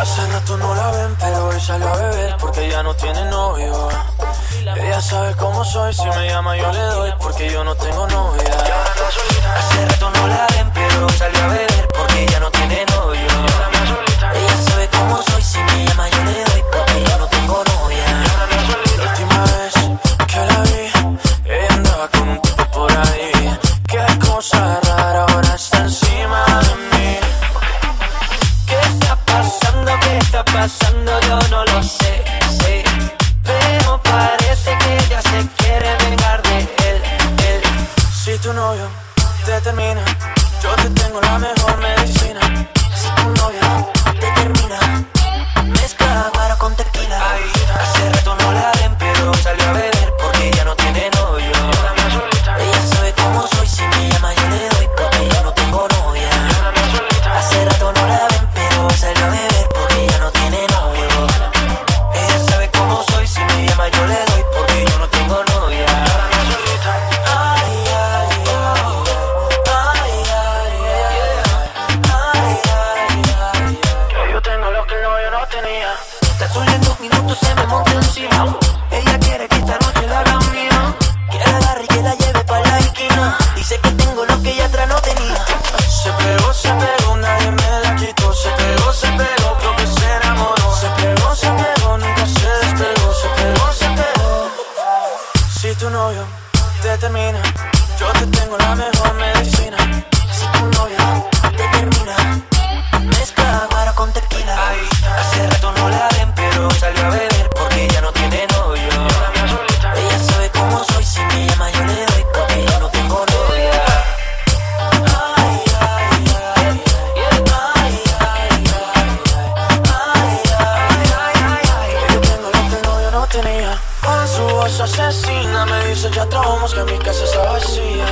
Hace rato no la ven, pero hoy salió a beber porque ya no tiene novio. Ella sabe cómo soy, si me llama yo le doy porque yo no tengo novia. Hace rato no la ven, pero no lo sé, sé. Pero parece que ella se quiere vengar de él, él. Si tu novio te termina, yo te tengo la mejor Tan solo en dos minutos se me monta encima. Ella quiere que esta noche la haga mía. Que la agarre y que la lleve para la esquina. Dice que tengo lo que ella atrás no tenía. Se pegó, se pegó, nadie me la quitó. Se pegó, se pegó, creo que se enamoró. Se pegó, se pegó, nunca se despegó. Se pegó, se pegó. Si tu novio te termina, yo te tengo la mejor asesina me dice ya trabajamos que mi casa está vacía.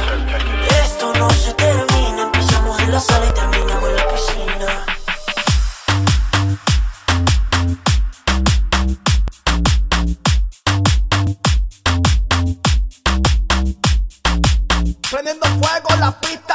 Esto no se termina, empezamos en la sala y terminamos en la piscina. Prendiendo fuego la pista